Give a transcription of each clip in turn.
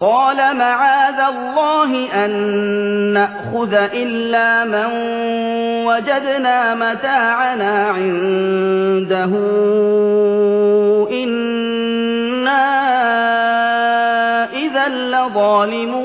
قَالَ مَعَاذَ اللَّهِ أَن نَّأْخُذَ إِلَّا مَن وَجَدْنَا مَتَاعَنَا عِندَهُ. إِنَّا إِذًا لَّظَالِمُونَ.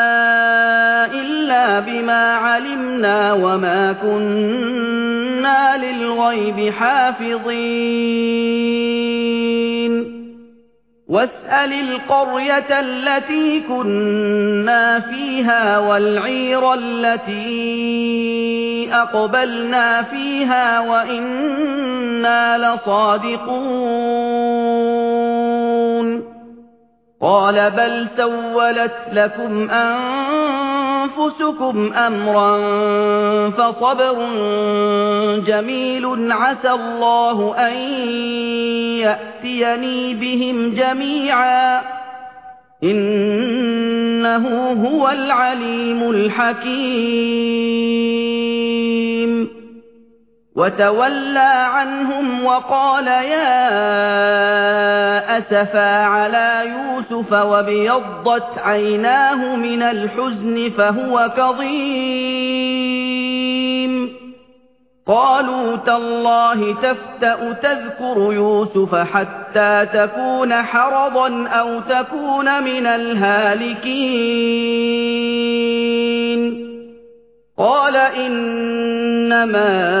كُنَّا لِلْغَيْبِ حَافِظِينَ وَاسْأَلِ الْقَرْيَةَ الَّتِي كُنَّا فِيهَا وَالْعِيرَ الَّتِي أَقْبَلْنَا فِيهَا وَإِنَّا لَصَادِقُونَ قَالَ بَلْ سَوَّلَتْ لَكُمْ أَنفُسُكُمْ أَمْرًا فَصَبْرٌ جَمِيلٌ عَسَى اللَّهُ أَن يَأْتِيَنِي بِهِمْ جَمِيعًا ۚ. إِنَّهُ هُوَ الْعَلِيمُ الْحَكِيمُ. وَتَوَلَّىٰ عَنْهُمْ وَقَالَ يَا أَسَفَىٰ عَلَىٰ يُوسُفَ وَابْيَضَّتْ عَيْنَاهُ مِنَ الْحُزْنِ فَهُوَ كَظِيمٌ. قَالُوا تَاللَّهِ تَفْتَأُ تَذْكُرُ يُوسُفَ حَتَّىٰ تَكُونَ حَرَضًا أَوْ تَكُونَ مِنَ الْهَالِكِينَ. قَالَ إِنَّمَا